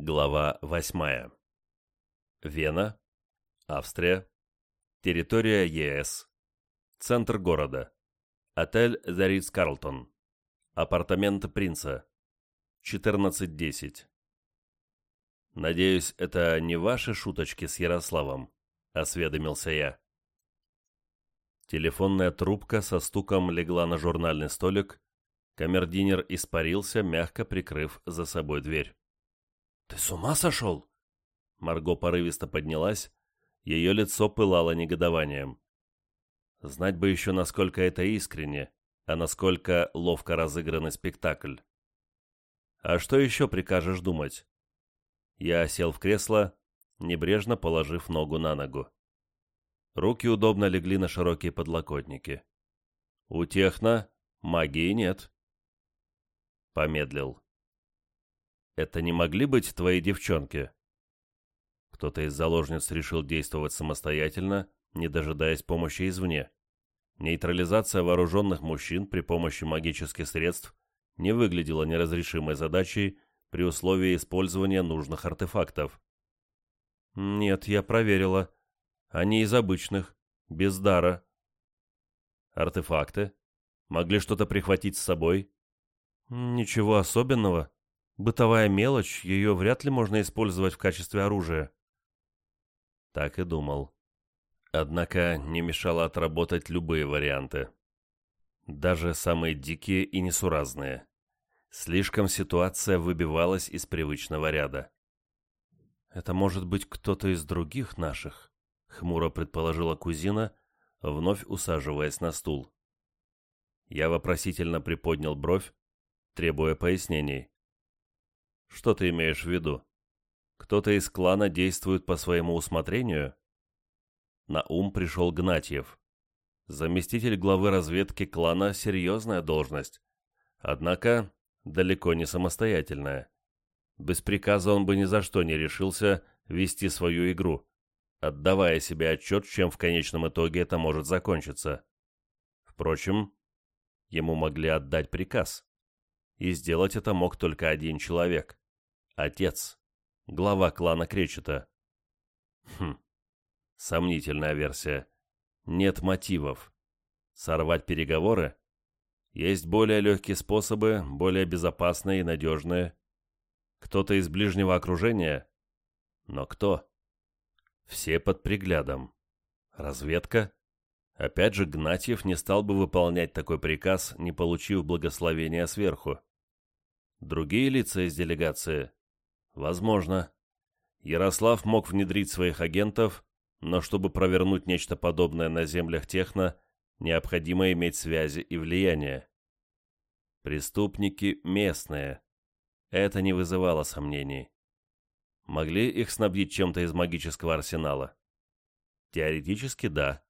Глава 8. Вена, Австрия, территория ЕС, центр города, отель The Ritz Carlton, апартаменты принца, 14.10. «Надеюсь, это не ваши шуточки с Ярославом?» — осведомился я. Телефонная трубка со стуком легла на журнальный столик, камердинер испарился, мягко прикрыв за собой дверь. «Ты с ума сошел?» Марго порывисто поднялась, ее лицо пылало негодованием. Знать бы еще, насколько это искренне, а насколько ловко разыгранный спектакль. «А что еще прикажешь думать?» Я сел в кресло, небрежно положив ногу на ногу. Руки удобно легли на широкие подлокотники. «У техно магии нет». Помедлил. Это не могли быть твои девчонки?» Кто-то из заложниц решил действовать самостоятельно, не дожидаясь помощи извне. Нейтрализация вооруженных мужчин при помощи магических средств не выглядела неразрешимой задачей при условии использования нужных артефактов. «Нет, я проверила. Они из обычных, без дара». «Артефакты? Могли что-то прихватить с собой?» «Ничего особенного. Бытовая мелочь, ее вряд ли можно использовать в качестве оружия. Так и думал. Однако не мешало отработать любые варианты. Даже самые дикие и несуразные. Слишком ситуация выбивалась из привычного ряда. «Это может быть кто-то из других наших», — хмуро предположила кузина, вновь усаживаясь на стул. Я вопросительно приподнял бровь, требуя пояснений. Что ты имеешь в виду? Кто-то из клана действует по своему усмотрению? На ум пришел Гнатьев. Заместитель главы разведки клана – серьезная должность. Однако, далеко не самостоятельная. Без приказа он бы ни за что не решился вести свою игру, отдавая себе отчет, чем в конечном итоге это может закончиться. Впрочем, ему могли отдать приказ. И сделать это мог только один человек. Отец. Глава клана Кречета. Хм. Сомнительная версия. Нет мотивов. Сорвать переговоры? Есть более легкие способы, более безопасные и надежные. Кто-то из ближнего окружения? Но кто? Все под приглядом. Разведка? Опять же, Гнатьев не стал бы выполнять такой приказ, не получив благословения сверху. Другие лица из делегации? Возможно. Ярослав мог внедрить своих агентов, но чтобы провернуть нечто подобное на землях Техно, необходимо иметь связи и влияние. Преступники местные. Это не вызывало сомнений. Могли их снабдить чем-то из магического арсенала? Теоретически да.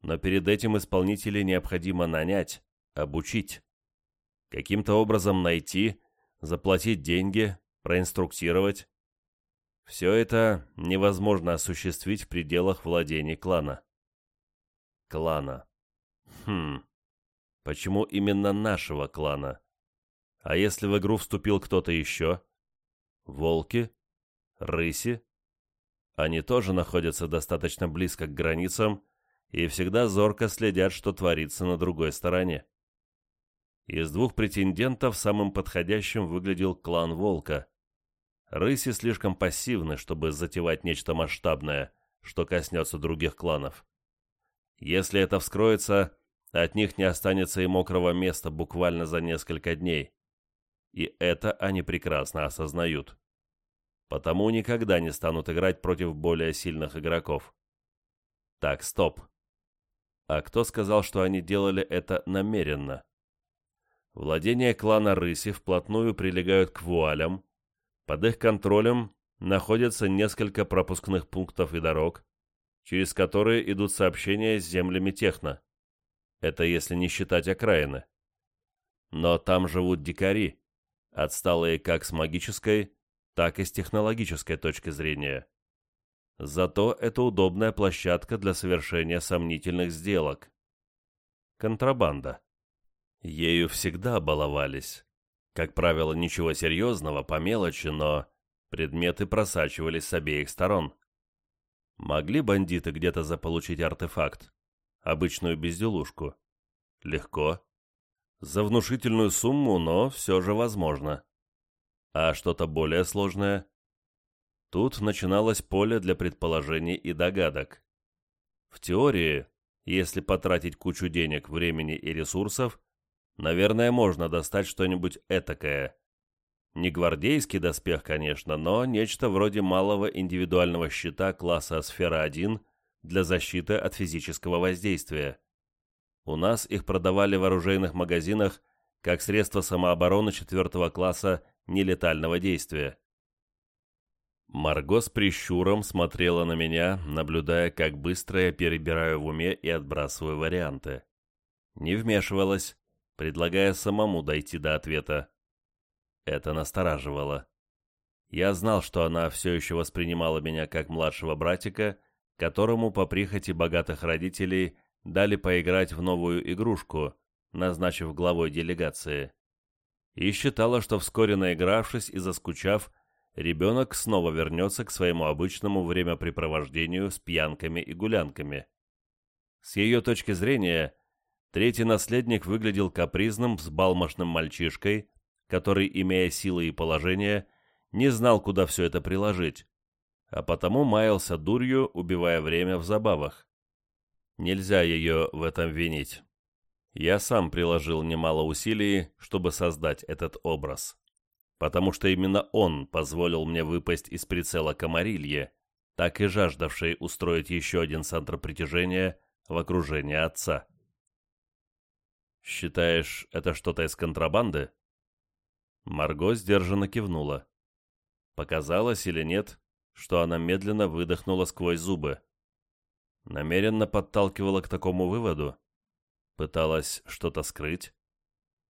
Но перед этим исполнителей необходимо нанять, обучить. Каким-то образом найти, заплатить деньги, проинструктировать. Все это невозможно осуществить в пределах владений клана. Клана. Хм. Почему именно нашего клана? А если в игру вступил кто-то еще? Волки? Рыси? Они тоже находятся достаточно близко к границам и всегда зорко следят, что творится на другой стороне. Из двух претендентов самым подходящим выглядел клан Волка. Рыси слишком пассивны, чтобы затевать нечто масштабное, что коснется других кланов. Если это вскроется, от них не останется и мокрого места буквально за несколько дней. И это они прекрасно осознают. Потому никогда не станут играть против более сильных игроков. Так, стоп. А кто сказал, что они делали это намеренно? Владения клана Рыси вплотную прилегают к вуалям, под их контролем находятся несколько пропускных пунктов и дорог, через которые идут сообщения с землями Техно. Это если не считать окраины. Но там живут дикари, отсталые как с магической, так и с технологической точки зрения. Зато это удобная площадка для совершения сомнительных сделок. Контрабанда. Ею всегда баловались. Как правило, ничего серьезного, по мелочи, но Предметы просачивались с обеих сторон. Могли бандиты где-то заполучить артефакт? Обычную безделушку? Легко. За внушительную сумму, но все же возможно. А что-то более сложное? Тут начиналось поле для предположений и догадок. В теории, если потратить кучу денег, времени и ресурсов, наверное, можно достать что-нибудь этакое. Не гвардейский доспех, конечно, но нечто вроде малого индивидуального щита класса «Сфера-1» для защиты от физического воздействия. У нас их продавали в оружейных магазинах как средство самообороны четвертого класса нелетального действия. Марго с прищуром смотрела на меня, наблюдая, как быстро я перебираю в уме и отбрасываю варианты. Не вмешивалась, предлагая самому дойти до ответа. Это настораживало. Я знал, что она все еще воспринимала меня как младшего братика, которому по прихоти богатых родителей дали поиграть в новую игрушку, назначив главой делегации. И считала, что вскоре наигравшись и заскучав, ребенок снова вернется к своему обычному времяпрепровождению с пьянками и гулянками. С ее точки зрения, третий наследник выглядел капризным, взбалмошным мальчишкой, который, имея силы и положение, не знал, куда все это приложить, а потому маялся дурью, убивая время в забавах. Нельзя ее в этом винить. Я сам приложил немало усилий, чтобы создать этот образ потому что именно он позволил мне выпасть из прицела комарилье, так и жаждавшей устроить еще один центр притяжения в окружении отца. «Считаешь, это что-то из контрабанды?» Марго сдержанно кивнула. Показалось или нет, что она медленно выдохнула сквозь зубы. Намеренно подталкивала к такому выводу. Пыталась что-то скрыть.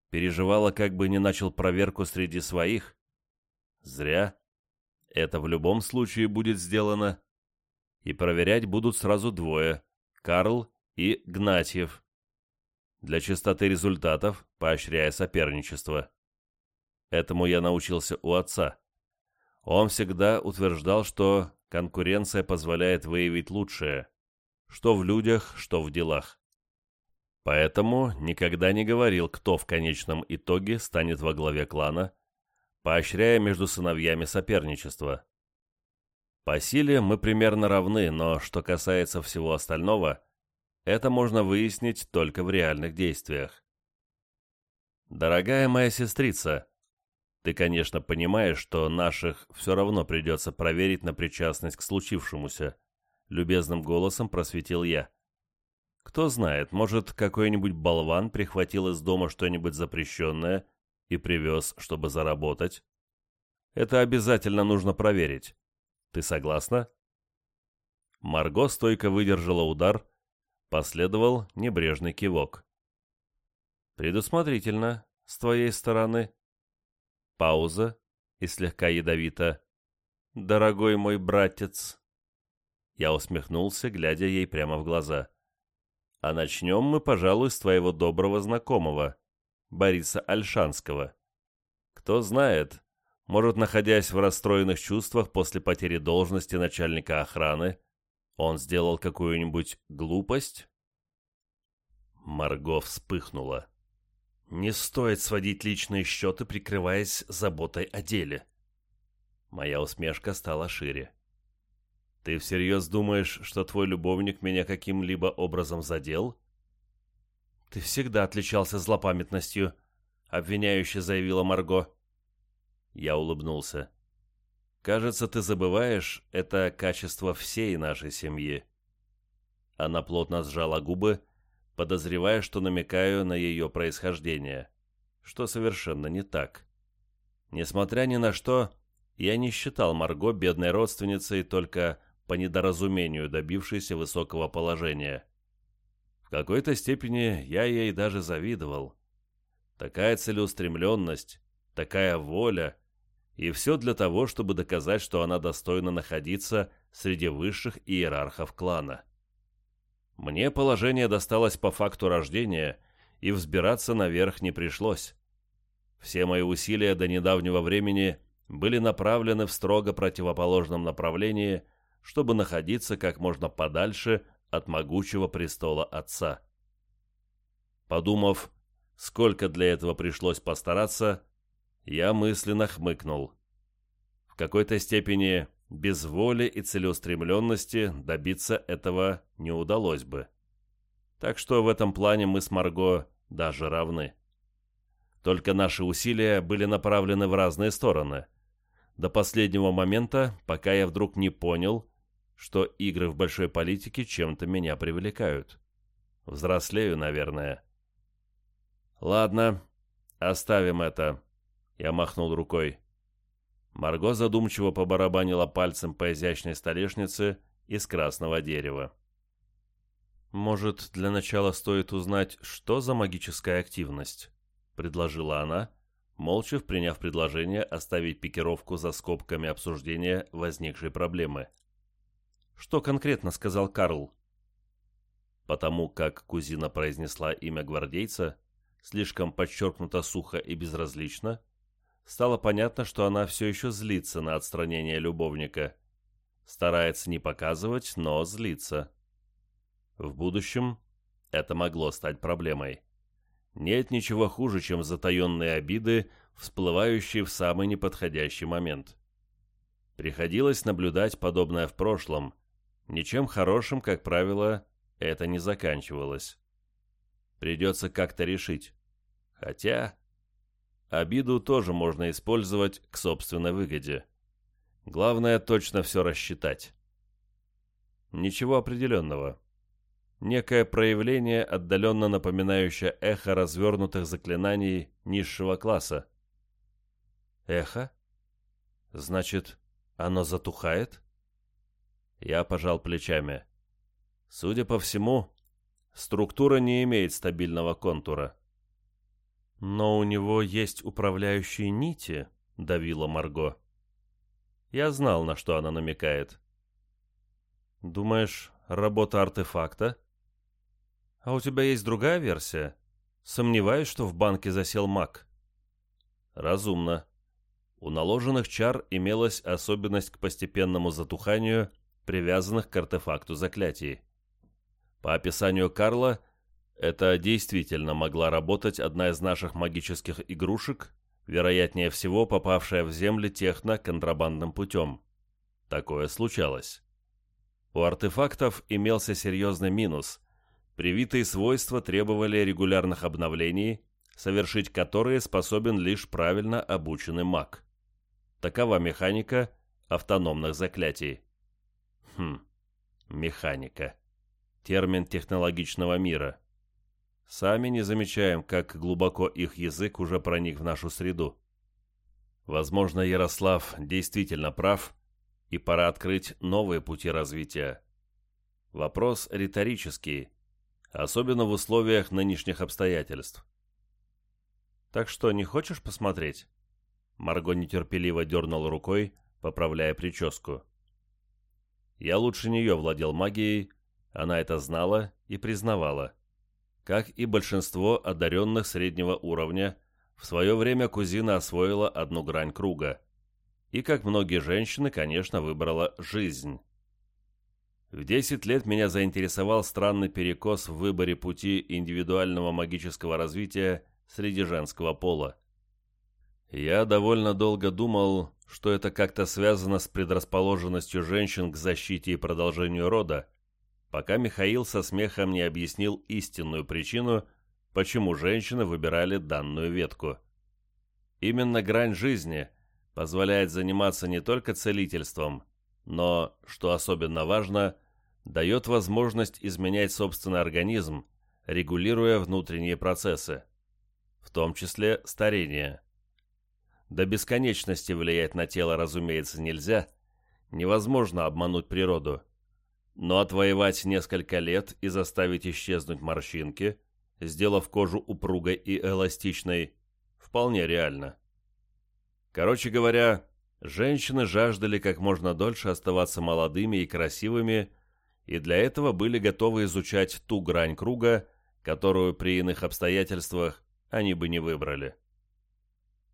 Переживала, как бы не начал проверку среди своих. Зря. Это в любом случае будет сделано. И проверять будут сразу двое — Карл и Гнатьев. Для чистоты результатов, поощряя соперничество. Этому я научился у отца. Он всегда утверждал, что конкуренция позволяет выявить лучшее, что в людях, что в делах. Поэтому никогда не говорил, кто в конечном итоге станет во главе клана, поощряя между сыновьями соперничество. По силе мы примерно равны, но что касается всего остального, это можно выяснить только в реальных действиях. Дорогая моя сестрица, ты, конечно, понимаешь, что наших все равно придется проверить на причастность к случившемуся, любезным голосом просветил я. Кто знает, может, какой-нибудь болван прихватил из дома что-нибудь запрещенное и привез, чтобы заработать? Это обязательно нужно проверить. Ты согласна? Марго стойко выдержала удар, последовал небрежный кивок. Предусмотрительно, с твоей стороны. Пауза и слегка ядовито. «Дорогой мой братец!» Я усмехнулся, глядя ей прямо в глаза. А начнем мы, пожалуй, с твоего доброго знакомого, Бориса Альшанского. Кто знает, может, находясь в расстроенных чувствах после потери должности начальника охраны, он сделал какую-нибудь глупость? Марго вспыхнула. Не стоит сводить личные счеты, прикрываясь заботой о деле. Моя усмешка стала шире. Ты всерьез думаешь, что твой любовник меня каким-либо образом задел? Ты всегда отличался злопамятностью, обвиняюще заявила Марго. Я улыбнулся. Кажется, ты забываешь это качество всей нашей семьи. Она плотно сжала губы, подозревая, что намекаю на ее происхождение, что совершенно не так. Несмотря ни на что, я не считал Марго бедной родственницей только по недоразумению добившейся высокого положения. В какой-то степени я ей даже завидовал. Такая целеустремленность, такая воля, и все для того, чтобы доказать, что она достойна находиться среди высших иерархов клана. Мне положение досталось по факту рождения, и взбираться наверх не пришлось. Все мои усилия до недавнего времени были направлены в строго противоположном направлении, чтобы находиться как можно подальше от могучего престола отца. Подумав, сколько для этого пришлось постараться, я мысленно хмыкнул. В какой-то степени без воли и целеустремленности добиться этого не удалось бы. Так что в этом плане мы с Марго даже равны. Только наши усилия были направлены в разные стороны. До последнего момента, пока я вдруг не понял, что игры в большой политике чем-то меня привлекают. Взрослею, наверное. Ладно, оставим это. Я махнул рукой. Марго задумчиво побарабанила пальцем по изящной столешнице из красного дерева. «Может, для начала стоит узнать, что за магическая активность?» — предложила она, молча приняв предложение оставить пикировку за скобками обсуждения возникшей проблемы. «Что конкретно сказал Карл?» Потому как кузина произнесла имя гвардейца, слишком подчеркнуто сухо и безразлично, стало понятно, что она все еще злится на отстранение любовника. Старается не показывать, но злится. В будущем это могло стать проблемой. Нет ничего хуже, чем затаенные обиды, всплывающие в самый неподходящий момент. Приходилось наблюдать подобное в прошлом. Ничем хорошим, как правило, это не заканчивалось. Придется как-то решить. Хотя... Обиду тоже можно использовать к собственной выгоде. Главное точно все рассчитать. Ничего определенного. Некое проявление, отдаленно напоминающее эхо развернутых заклинаний низшего класса. Эхо? Значит, оно затухает? Я пожал плечами. Судя по всему, структура не имеет стабильного контура. «Но у него есть управляющие нити», — давила Марго. Я знал, на что она намекает. «Думаешь, работа артефакта?» «А у тебя есть другая версия? Сомневаюсь, что в банке засел маг». «Разумно. У наложенных чар имелась особенность к постепенному затуханию привязанных к артефакту заклятий. По описанию Карла — это действительно могла работать одна из наших магических игрушек, вероятнее всего попавшая в земли техно контрабандным путем. Такое случалось. У артефактов имелся серьезный минус. Привитые свойства требовали регулярных обновлений, совершить которые способен лишь правильно обученный маг. Такова механика автономных заклятий. Хм, механика. Термин технологичного мира – Сами не замечаем, как глубоко их язык уже проник в нашу среду. Возможно, Ярослав действительно прав, и пора открыть новые пути развития. Вопрос риторический, особенно в условиях нынешних обстоятельств. «Так что, не хочешь посмотреть?» Марго нетерпеливо дернула рукой, поправляя прическу. Я лучше нее владел магией, она это знала и признавала. Как и большинство одаренных среднего уровня, в свое время кузина освоила одну грань круга. И, как многие женщины, конечно, выбрала жизнь. В 10 лет меня заинтересовал странный перекос в выборе пути индивидуального магического развития среди женского пола. Я довольно долго думал, что это как-то связано с предрасположенностью женщин к защите и продолжению рода, пока Михаил со смехом не объяснил истинную причину, почему женщины выбирали данную ветку. Именно грань жизни позволяет заниматься не только целительством, но, что особенно важно, дает возможность изменять собственный организм, регулируя внутренние процессы, в том числе старение. До бесконечности влиять на тело, разумеется, нельзя, невозможно обмануть природу – но отвоевать несколько лет и заставить исчезнуть морщинки, сделав кожу упругой и эластичной, вполне реально. Короче говоря, женщины жаждали как можно дольше оставаться молодыми и красивыми, и для этого были готовы изучать ту грань круга, которую при иных обстоятельствах они бы не выбрали.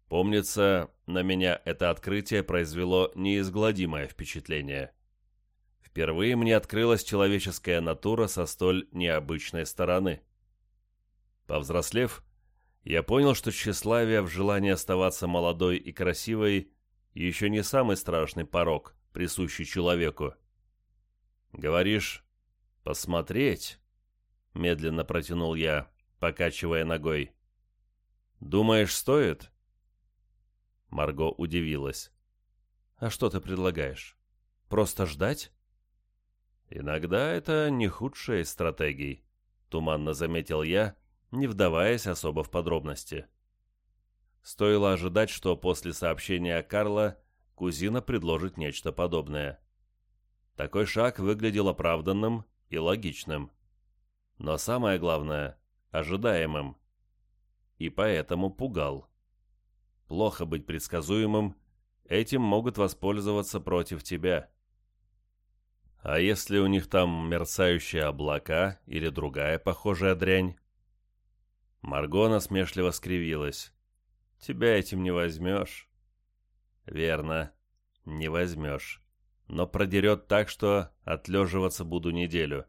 Помнится, на меня это открытие произвело неизгладимое впечатление. Впервые мне открылась человеческая натура со столь необычной стороны. Повзрослев, я понял, что тщеславие в желании оставаться молодой и красивой еще не самый страшный порог, присущий человеку. «Говоришь, посмотреть?» — медленно протянул я, покачивая ногой. «Думаешь, стоит?» Марго удивилась. «А что ты предлагаешь? Просто ждать?» «Иногда это не худшая из стратегий», — туманно заметил я, не вдаваясь особо в подробности. Стоило ожидать, что после сообщения Карла кузина предложит нечто подобное. Такой шаг выглядел оправданным и логичным. Но самое главное — ожидаемым. И поэтому пугал. Плохо быть предсказуемым, этим могут воспользоваться против тебя. А если у них там мерцающие облака или другая похожая дрянь? Марго насмешливо скривилась. «Тебя этим не возьмешь». «Верно, не возьмешь. Но продерет так, что отлеживаться буду неделю.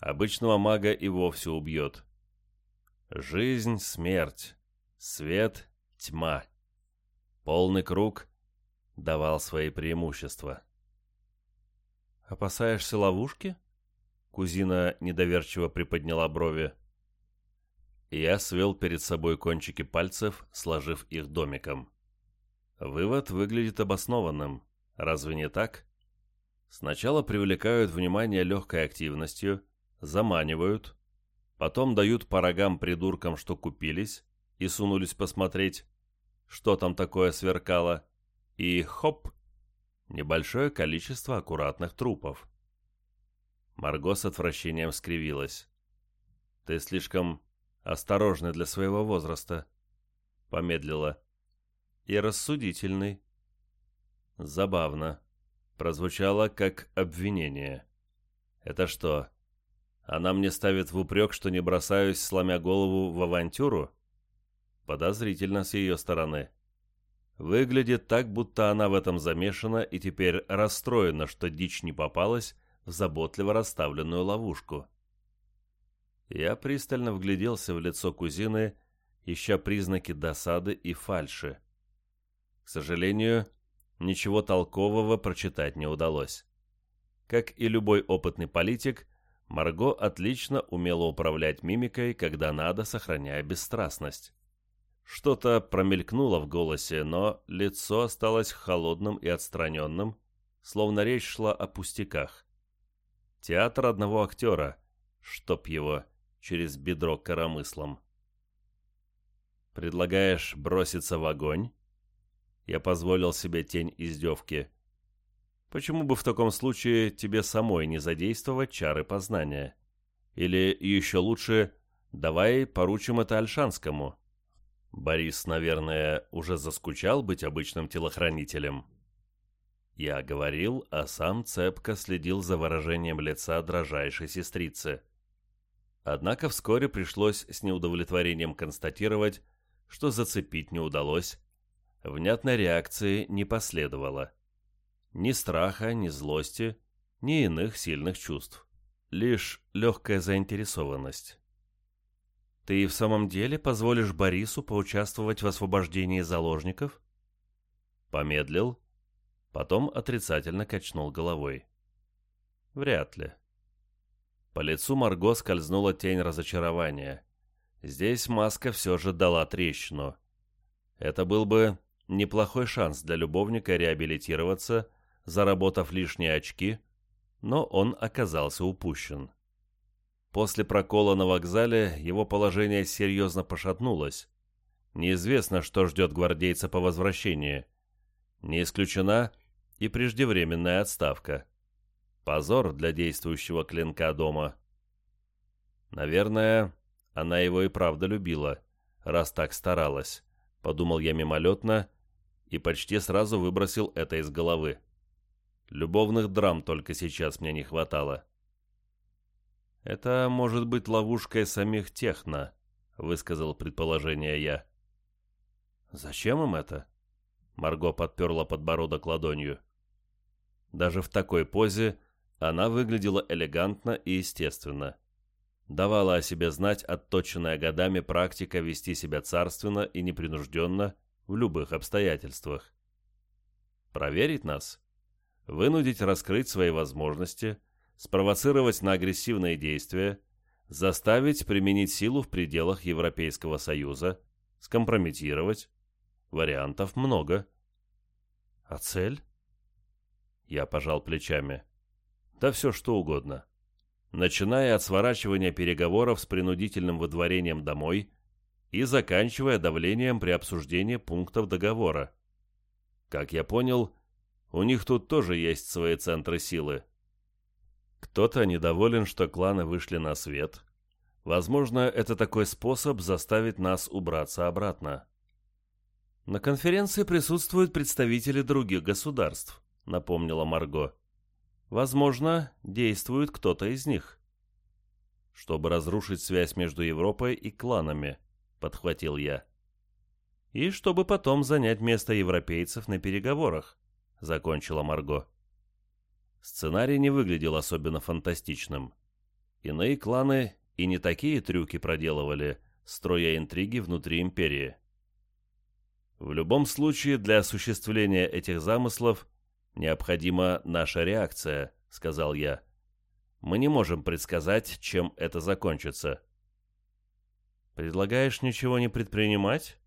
Обычного мага и вовсе убьет. Жизнь, смерть, свет, тьма. Полный круг давал свои преимущества. «Опасаешься ловушки?» Кузина недоверчиво приподняла брови. Я свел перед собой кончики пальцев, сложив их домиком. Вывод выглядит обоснованным. Разве не так? Сначала привлекают внимание легкой активностью, заманивают, потом дают по рогам придуркам, что купились, и сунулись посмотреть, что там такое сверкало, и хоп, небольшое количество аккуратных трупов. Марго с отвращением скривилась. «Ты слишком осторожный для своего возраста», — помедлила. «И рассудительный». Забавно. Прозвучало как обвинение. «Это что, она мне ставит в упрек, что не бросаюсь, сломя голову, в авантюру?» Подозрительно с ее стороны. Выглядит так, будто она в этом замешана и теперь расстроена, что дичь не попалась в заботливо расставленную ловушку. Я пристально вгляделся в лицо кузины, ища признаки досады и фальши. К сожалению, ничего толкового прочитать не удалось. Как и любой опытный политик, Марго отлично умела управлять мимикой, когда надо, сохраняя бесстрастность. Что-то промелькнуло в голосе, но лицо осталось холодным и отстраненным, словно речь шла о пустяках. Театр одного актера, чтоб его через бедро коромыслом. «Предлагаешь броситься в огонь?» Я позволил себе тень издевки. «Почему бы в таком случае тебе самой не задействовать чары познания? Или, еще лучше, давай поручим это Альшанскому?» Борис, наверное, уже заскучал быть обычным телохранителем. Я говорил, а сам цепко следил за выражением лица дрожайшей сестрицы. Однако вскоре пришлось с неудовлетворением констатировать, что зацепить не удалось. Внятной реакции не последовало. Ни страха, ни злости, ни иных сильных чувств. Лишь легкая заинтересованность. Ты в самом деле позволишь Борису поучаствовать в освобождении заложников? Помедлил, потом отрицательно качнул головой. Вряд ли. По лицу Марго скользнула тень разочарования. Здесь маска все же дала трещину. Это был бы неплохой шанс для любовника реабилитироваться, заработав лишние очки, но он оказался упущен. После прокола на вокзале его положение серьезно пошатнулось. Неизвестно, что ждет гвардейца по возвращении. Не исключена и преждевременная отставка. Позор для действующего клинка дома. Наверное, она его и правда любила, раз так старалась, подумал я мимолетно и почти сразу выбросил это из головы. Любовных драм только сейчас мне не хватало. «Это может быть ловушкой самих техно», — высказал предположение я. «Зачем им это?» Марго подперла подбородок ладонью. Даже в такой позе она выглядела элегантно и естественно. Давала о себе знать отточенная годами практика вести себя царственно и непринужденно в любых обстоятельствах. Проверить нас? Вынудить раскрыть свои возможности, спровоцировать на агрессивные действия, заставить применить силу в пределах Европейского Союза, скомпрометировать. Вариантов много. А цель? Я пожал плечами. Да все что угодно. Начиная от сворачивания переговоров с принудительным выдворением домой и заканчивая давлением при обсуждении пунктов договора. Как я понял, у них тут тоже есть свои центры силы. Кто-то недоволен, что кланы вышли на свет. Возможно, это такой способ заставить нас убраться обратно. На конференции присутствуют представители других государств напомнила Марго. Возможно, действует кто-то из них. Чтобы разрушить связь между Европой и кланами, подхватил я. И чтобы потом занять место европейцев на переговорах, закончила Марго. Сценарий не выглядел особенно фантастичным. Иные кланы и не такие трюки проделывали, строя интриги внутри империи. В любом случае, для осуществления этих замыслов «Необходима наша реакция», — сказал я. «Мы не можем предсказать, чем это закончится». «Предлагаешь ничего не предпринимать?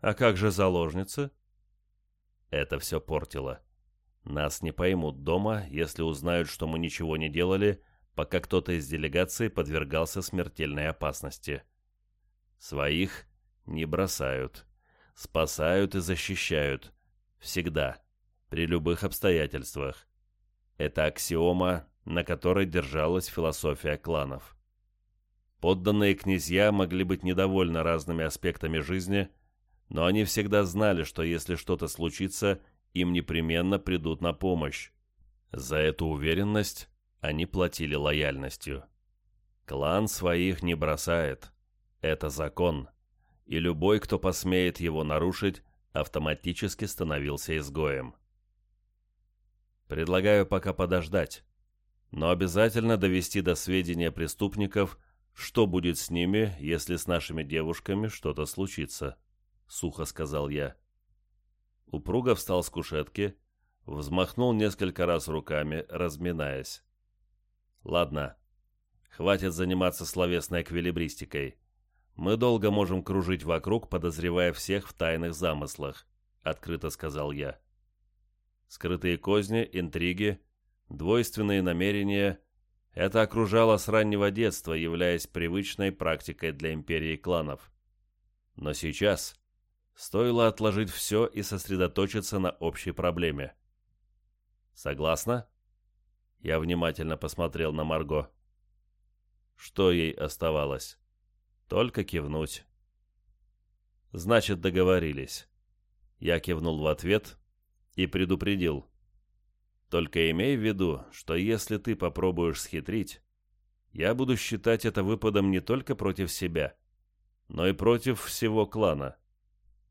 А как же заложницы?» Это все портило. Нас не поймут дома, если узнают, что мы ничего не делали, пока кто-то из делегации подвергался смертельной опасности. Своих не бросают. Спасают и защищают. Всегда при любых обстоятельствах. Это аксиома, на которой держалась философия кланов. Подданные князья могли быть недовольны разными аспектами жизни, но они всегда знали, что если что-то случится, им непременно придут на помощь. За эту уверенность они платили лояльностью. Клан своих не бросает. Это закон. И любой, кто посмеет его нарушить, автоматически становился изгоем. Предлагаю пока подождать, но обязательно довести до сведения преступников, что будет с ними, если с нашими девушками что-то случится», — сухо сказал я. Упруго встал с кушетки, взмахнул несколько раз руками, разминаясь. «Ладно, хватит заниматься словесной эквилибристикой. Мы долго можем кружить вокруг, подозревая всех в тайных замыслах», — открыто сказал я. Скрытые козни, интриги, двойственные намерения – это окружало с раннего детства, являясь привычной практикой для империи кланов. Но сейчас стоило отложить все и сосредоточиться на общей проблеме. Согласна? Я внимательно посмотрел на Марго. Что ей оставалось? Только кивнуть. Значит, договорились. Я кивнул в ответ, и предупредил. «Только имей в виду, что если ты попробуешь схитрить, я буду считать это выпадом не только против себя, но и против всего клана.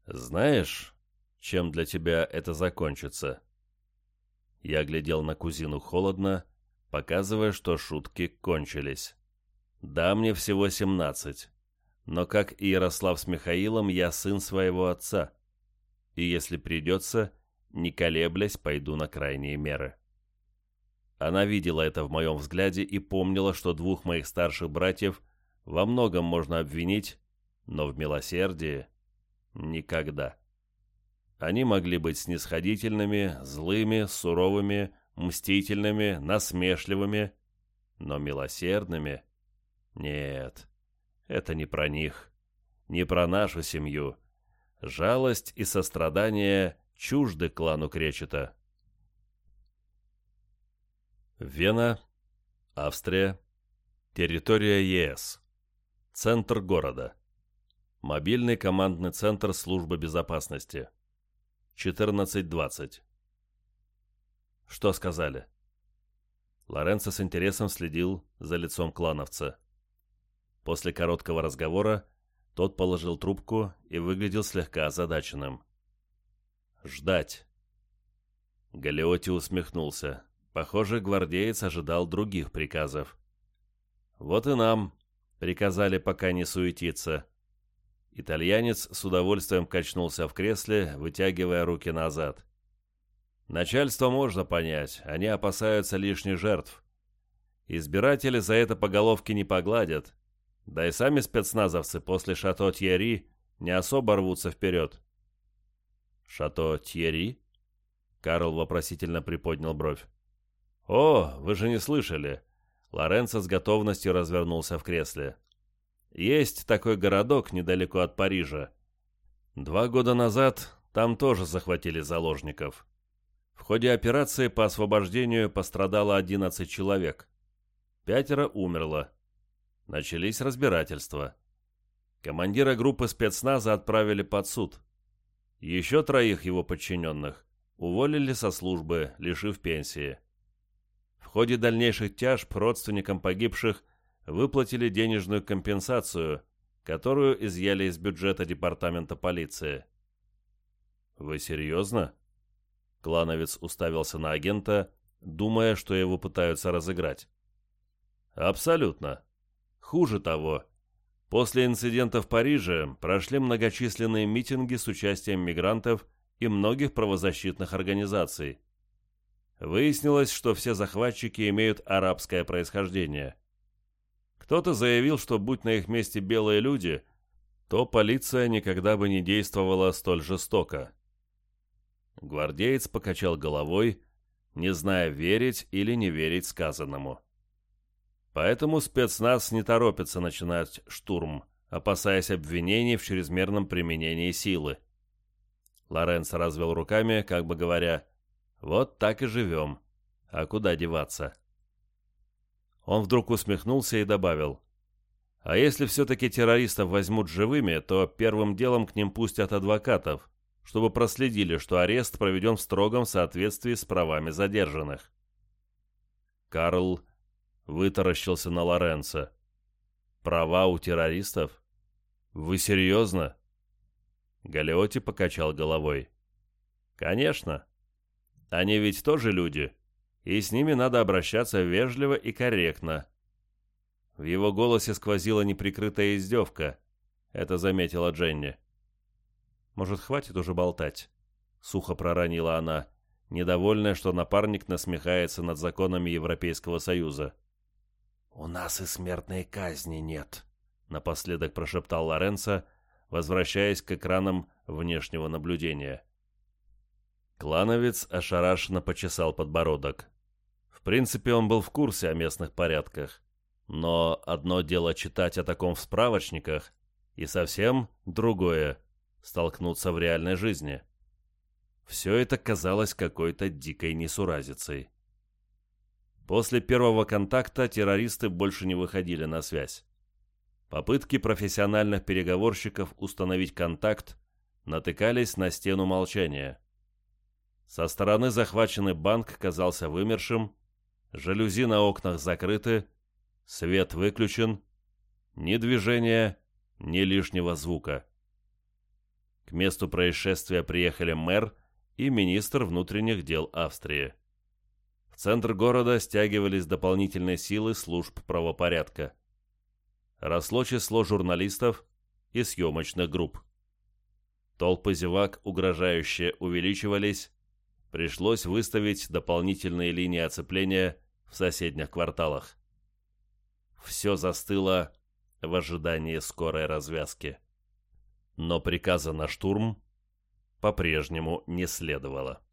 Знаешь, чем для тебя это закончится?» Я глядел на кузину холодно, показывая, что шутки кончились. «Да, мне всего семнадцать, но как и Ярослав с Михаилом, я сын своего отца, и если придется, не колеблясь, пойду на крайние меры. Она видела это в моем взгляде и помнила, что двух моих старших братьев во многом можно обвинить, но в милосердии никогда. Они могли быть снисходительными, злыми, суровыми, мстительными, насмешливыми, но милосердными нет, это не про них, не про нашу семью. Жалость и сострадание чужды клану Кречета. Вена, Австрия, территория ЕС, центр города, мобильный командный центр службы безопасности, 14.20. Что сказали? Лоренцо с интересом следил за лицом клановца. После короткого разговора Тот положил трубку и выглядел слегка озадаченным. «Ждать». Галиоти усмехнулся. Похоже, гвардеец ожидал других приказов. «Вот и нам», — приказали пока не суетиться. Итальянец с удовольствием качнулся в кресле, вытягивая руки назад. Начальство можно понять, они опасаются лишних жертв. Избиратели за это по головке не погладят, да и сами спецназовцы после шато Тьерри не особо рвутся вперед. «Шато Тьерри?» Карл вопросительно приподнял бровь. «О, вы же не слышали!» Лоренцо с готовностью развернулся в кресле. «Есть такой городок недалеко от Парижа. Два года назад там тоже захватили заложников. В ходе операции по освобождению пострадало 11 человек. Пятеро умерло. Начались разбирательства. Командира группы спецназа отправили под суд. Еще троих его подчиненных уволили со службы, лишив пенсии. В ходе дальнейших тяжб родственникам погибших выплатили денежную компенсацию, которую изъяли из бюджета департамента полиции. «Вы серьезно?» Клановец уставился на агента, думая, что его пытаются разыграть. «Абсолютно. Хуже того, после инцидента в Париже прошли многочисленные митинги с участием мигрантов и многих правозащитных организаций. Выяснилось, что все захватчики имеют арабское происхождение. Кто-то заявил, что будь на их месте белые люди, то полиция никогда бы не действовала столь жестоко. Гвардеец покачал головой, не зная, верить или не верить сказанному. Поэтому спецназ не торопится начинать штурм, опасаясь обвинений в чрезмерном применении силы. Лоренц развел руками, как бы говоря, «Вот так и живем. А куда деваться?» Он вдруг усмехнулся и добавил, «А если все-таки террористов возьмут живыми, то первым делом к ним пустят адвокатов, чтобы проследили, что арест проведен в строгом соответствии с правами задержанных». Карл вытаращился на Лоренца. «Права у террористов? Вы серьезно?» Галиоти покачал головой. «Конечно. Они ведь тоже люди, и с ними надо обращаться вежливо и корректно». В его голосе сквозила неприкрытая издевка. Это заметила Дженни. «Может, хватит уже болтать?» — сухо проронила она, недовольная, что напарник насмехается над законами Европейского Союза. «У нас и смертной казни нет», — напоследок прошептал Лоренцо, возвращаясь к экранам внешнего наблюдения. Клановец ошарашенно почесал подбородок. Принципе, он был в курсе о местных порядках. Но одно дело читать о таком в справочниках, и совсем другое — столкнуться в реальной жизни. Все это казалось какой-то дикой несуразицей. После первого контакта террористы больше не выходили на связь. Попытки профессиональных переговорщиков установить контакт натыкались на стену молчания. Со стороны захваченный банк казался вымершим, жалюзи на окнах закрыты, свет выключен, ни движения, ни лишнего звука. К месту происшествия приехали мэр и министр внутренних дел Австрии. В центр города стягивались дополнительные силы служб правопорядка росло число журналистов и съемочных групп. Толпы зевак угрожающе увеличивались, пришлось выставить дополнительные линии оцепления в соседних кварталах. Все застыло в ожидании скорой развязки. Но приказа на штурм по-прежнему не следовало.